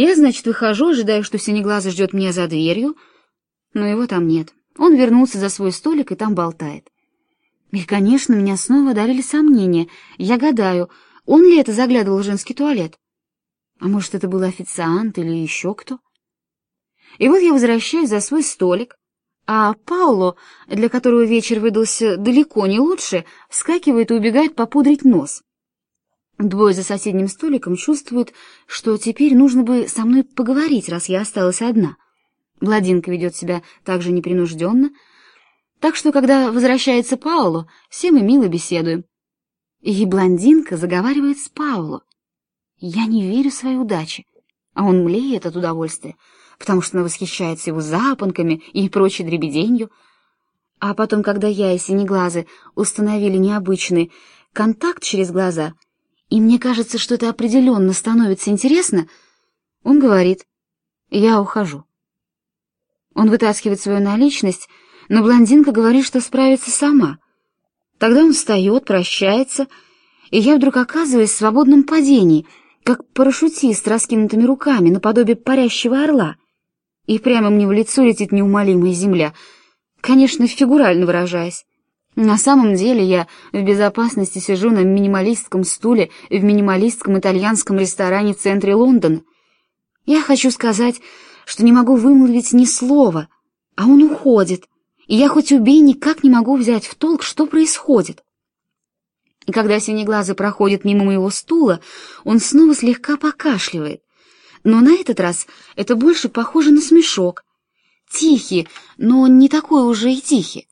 Я, значит, выхожу, ожидаю, что Синеглазый ждет меня за дверью, но его там нет. Он вернулся за свой столик и там болтает. И, конечно, меня снова ударили сомнения. Я гадаю, он ли это заглядывал в женский туалет? А может, это был официант или еще кто? И вот я возвращаюсь за свой столик, а Пауло, для которого вечер выдался далеко не лучше, вскакивает и убегает попудрить нос. Двое за соседним столиком чувствуют, что теперь нужно бы со мной поговорить, раз я осталась одна. Бладинка ведет себя так же непринужденно, так что, когда возвращается Пауло, все мы мило беседуем. И блондинка заговаривает с Пауло. Я не верю своей удаче, а он млеет от удовольствия, потому что она восхищается его запонками и прочей дребеденью. А потом, когда я и Синеглазы установили необычный контакт через глаза — и мне кажется, что это определенно становится интересно, он говорит, я ухожу. Он вытаскивает свою наличность, но блондинка говорит, что справится сама. Тогда он встает, прощается, и я вдруг оказываюсь в свободном падении, как парашютист раскинутыми руками, наподобие парящего орла. И прямо мне в лицо летит неумолимая земля, конечно, фигурально выражаясь. На самом деле я в безопасности сижу на минималистском стуле в минималистском итальянском ресторане в центре Лондона. Я хочу сказать, что не могу вымолвить ни слова, а он уходит, и я хоть убей никак не могу взять в толк, что происходит. И когда Синеглазый проходит мимо моего стула, он снова слегка покашливает. Но на этот раз это больше похоже на смешок. Тихий, но не такой уже и тихий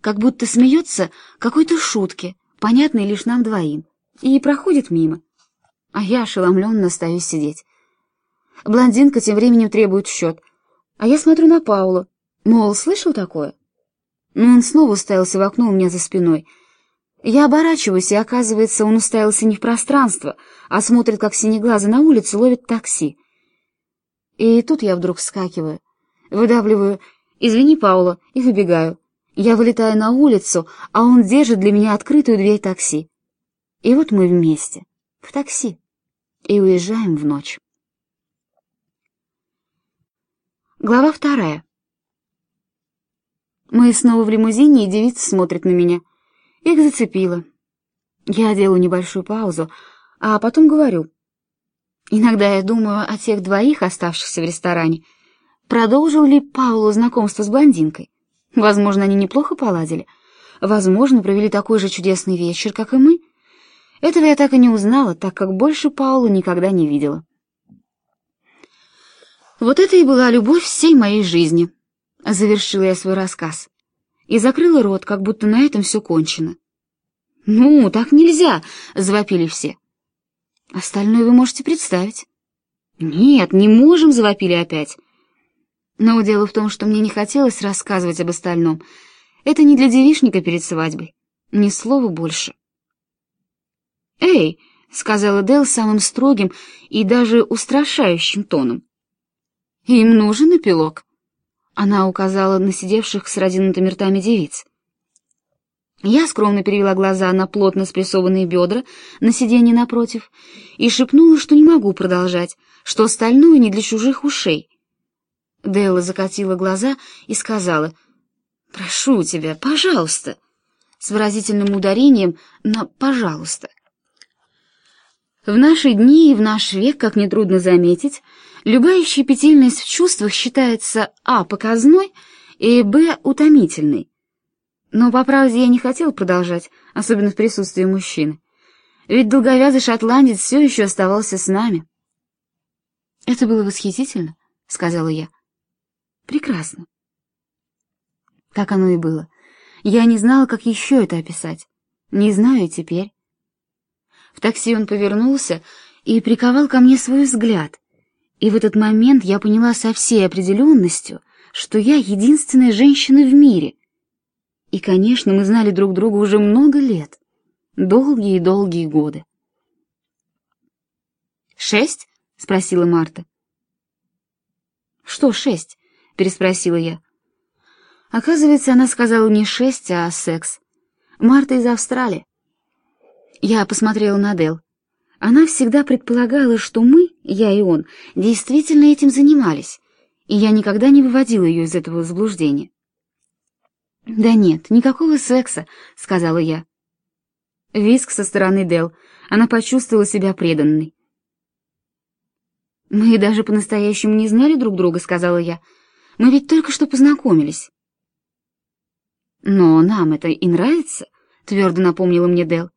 как будто смеется какой-то шутке, понятной лишь нам двоим, и проходит мимо. А я ошеломленно остаюсь сидеть. Блондинка тем временем требует счет, а я смотрю на Паулу, мол, слышал такое? Но он снова уставился в окно у меня за спиной. Я оборачиваюсь, и оказывается, он уставился не в пространство, а смотрит, как синеглазый на улице ловит такси. И тут я вдруг вскакиваю, выдавливаю «Извини, Паула», и выбегаю. Я вылетаю на улицу, а он держит для меня открытую дверь такси. И вот мы вместе, в такси, и уезжаем в ночь. Глава вторая. Мы снова в лимузине, и девица смотрит на меня. Их зацепило. Я делаю небольшую паузу, а потом говорю. Иногда я думаю о тех двоих, оставшихся в ресторане. Продолжил ли Пауло знакомство с блондинкой? Возможно, они неплохо поладили. Возможно, провели такой же чудесный вечер, как и мы. Этого я так и не узнала, так как больше Паулу никогда не видела. Вот это и была любовь всей моей жизни. Завершила я свой рассказ. И закрыла рот, как будто на этом все кончено. «Ну, так нельзя!» — завопили все. «Остальное вы можете представить». «Нет, не можем!» — завопили опять. Но дело в том, что мне не хотелось рассказывать об остальном. Это не для девишника перед свадьбой. Ни слова больше. «Эй!» — сказала Дел самым строгим и даже устрашающим тоном. «Им нужен эпилог». Она указала на сидевших с разинутыми ртами девиц. Я скромно перевела глаза на плотно спрессованные бедра на сиденье напротив и шепнула, что не могу продолжать, что остальное не для чужих ушей. Делла закатила глаза и сказала, «Прошу тебя, пожалуйста», с выразительным ударением на «пожалуйста». В наши дни и в наш век, как нетрудно заметить, любая щепетильность в чувствах считается а. показной и б. утомительной. Но, по правде, я не хотел продолжать, особенно в присутствии мужчины. Ведь долговязый шотландец все еще оставался с нами. «Это было восхитительно», — сказала я. Прекрасно. Так оно и было. Я не знала, как еще это описать. Не знаю и теперь. В такси он повернулся и приковал ко мне свой взгляд. И в этот момент я поняла со всей определенностью, что я единственная женщина в мире. И, конечно, мы знали друг друга уже много лет. Долгие-долгие годы. «Шесть?» — спросила Марта. «Что шесть?» — переспросила я. Оказывается, она сказала не шесть, а секс. Марта из Австралии. Я посмотрела на Дел. Она всегда предполагала, что мы, я и он, действительно этим занимались, и я никогда не выводила ее из этого заблуждения. «Да нет, никакого секса», — сказала я. Виск со стороны Дел. Она почувствовала себя преданной. «Мы даже по-настоящему не знали друг друга», — сказала я. «Мы ведь только что познакомились». «Но нам это и нравится», — твердо напомнила мне Дел.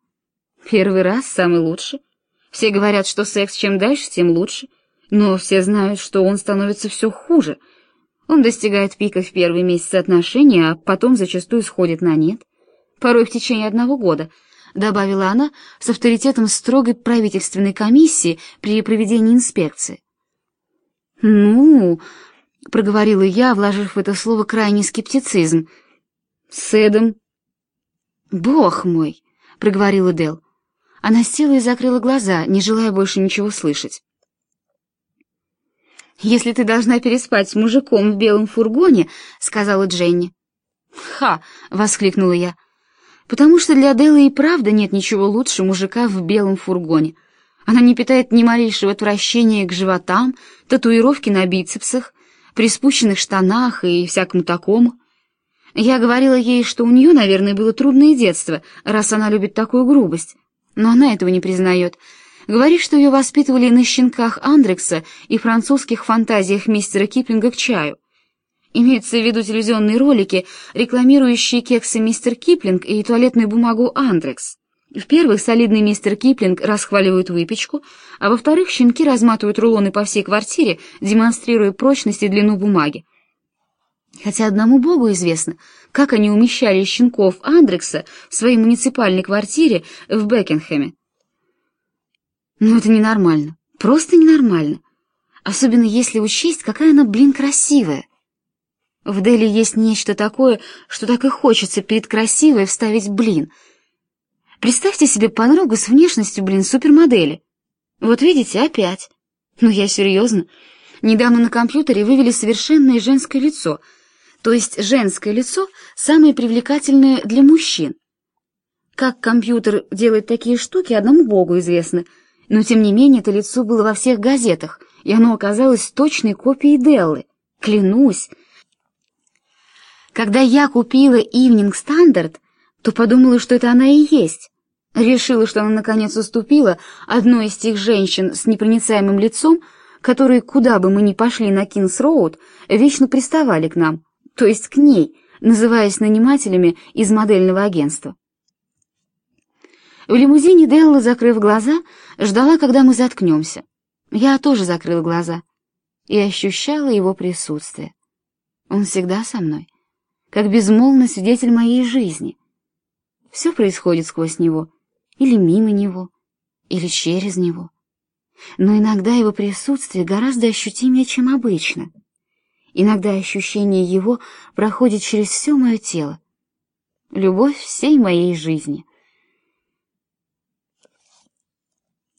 «Первый раз самый лучший. Все говорят, что секс чем дальше, тем лучше. Но все знают, что он становится все хуже. Он достигает пика в первые месяцы отношений, а потом зачастую сходит на нет. Порой в течение одного года —— добавила она с авторитетом строгой правительственной комиссии при проведении инспекции. «Ну...» — проговорила я, вложив в это слово крайний скептицизм. «С Эдом...» «Бог мой!» — проговорила Дел. Она села и закрыла глаза, не желая больше ничего слышать. «Если ты должна переспать с мужиком в белом фургоне», — сказала Дженни. «Ха!» — воскликнула я потому что для Делы и правда нет ничего лучше мужика в белом фургоне. Она не питает ни малейшего отвращения к животам, татуировки на бицепсах, приспущенных штанах и всякому такому. Я говорила ей, что у нее, наверное, было трудное детство, раз она любит такую грубость, но она этого не признает. Говорит, что ее воспитывали на щенках Андрекса и французских фантазиях мистера Киплинга к чаю. Имеются в виду телевизионные ролики, рекламирующие кексы мистер Киплинг и туалетную бумагу Андрекс. В-первых, солидный мистер Киплинг расхваливает выпечку, а во-вторых, щенки разматывают рулоны по всей квартире, демонстрируя прочность и длину бумаги. Хотя одному богу известно, как они умещали щенков Андрекса в своей муниципальной квартире в Бекингхэме. Но это ненормально, просто ненормально. Особенно если учесть, какая она, блин, красивая. В Дели есть нечто такое, что так и хочется перед красивой вставить блин. Представьте себе подругу с внешностью, блин, супермодели. Вот видите, опять. Ну, я серьезно. Недавно на компьютере вывели совершенное женское лицо. То есть женское лицо самое привлекательное для мужчин. Как компьютер делает такие штуки, одному богу известно. Но, тем не менее, это лицо было во всех газетах, и оно оказалось точной копией Деллы. Клянусь, когда я купила Evening Standard, то подумала, что это она и есть. Решила, что она наконец уступила одной из тех женщин с непроницаемым лицом, которые, куда бы мы ни пошли на Кингс-Роуд, вечно приставали к нам, то есть к ней, называясь нанимателями из модельного агентства. В лимузине Делла, закрыв глаза, ждала, когда мы заткнемся. Я тоже закрыла глаза и ощущала его присутствие. Он всегда со мной как безмолвный свидетель моей жизни. Все происходит сквозь него, или мимо него, или через него. Но иногда его присутствие гораздо ощутимее, чем обычно. Иногда ощущение его проходит через все мое тело. Любовь всей моей жизни.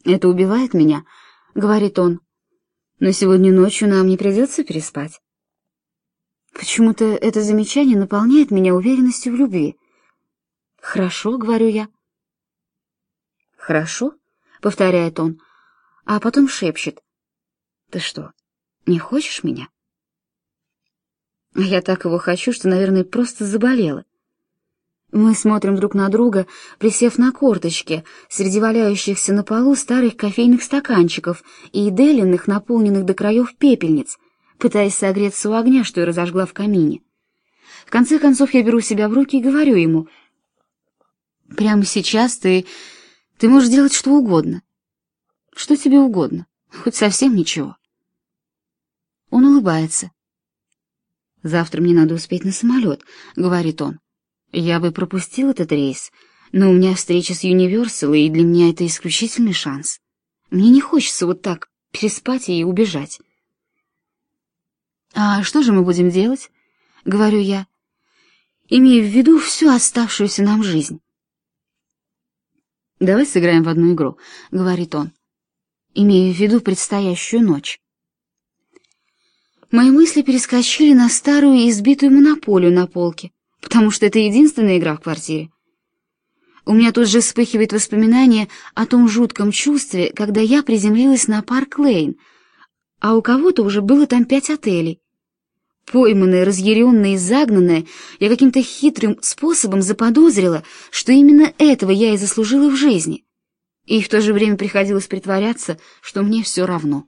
«Это убивает меня», — говорит он. «Но сегодня ночью нам не придется переспать». Почему-то это замечание наполняет меня уверенностью в любви. «Хорошо», — говорю я. «Хорошо», — повторяет он, а потом шепчет. «Ты что, не хочешь меня?» Я так его хочу, что, наверное, просто заболела. Мы смотрим друг на друга, присев на корточки, среди валяющихся на полу старых кофейных стаканчиков и деленных, наполненных до краев пепельниц — пытаясь согреться у огня, что я разожгла в камине. В конце концов я беру себя в руки и говорю ему, «Прямо сейчас ты... ты можешь делать что угодно. Что тебе угодно, хоть совсем ничего». Он улыбается. «Завтра мне надо успеть на самолет», — говорит он. «Я бы пропустил этот рейс, но у меня встреча с Юниверсал, и для меня это исключительный шанс. Мне не хочется вот так переспать и убежать». «А что же мы будем делать?» — говорю я, имея в виду всю оставшуюся нам жизнь. «Давай сыграем в одну игру», — говорит он, имея в виду предстоящую ночь. Мои мысли перескочили на старую и избитую монополию на полке, потому что это единственная игра в квартире. У меня тут же вспыхивает воспоминание о том жутком чувстве, когда я приземлилась на Парк Лейн, а у кого-то уже было там пять отелей. Пойманная, разъяренная и загнанная, я каким-то хитрым способом заподозрила, что именно этого я и заслужила в жизни. И в то же время приходилось притворяться, что мне все равно.